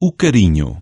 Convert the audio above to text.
o carinho.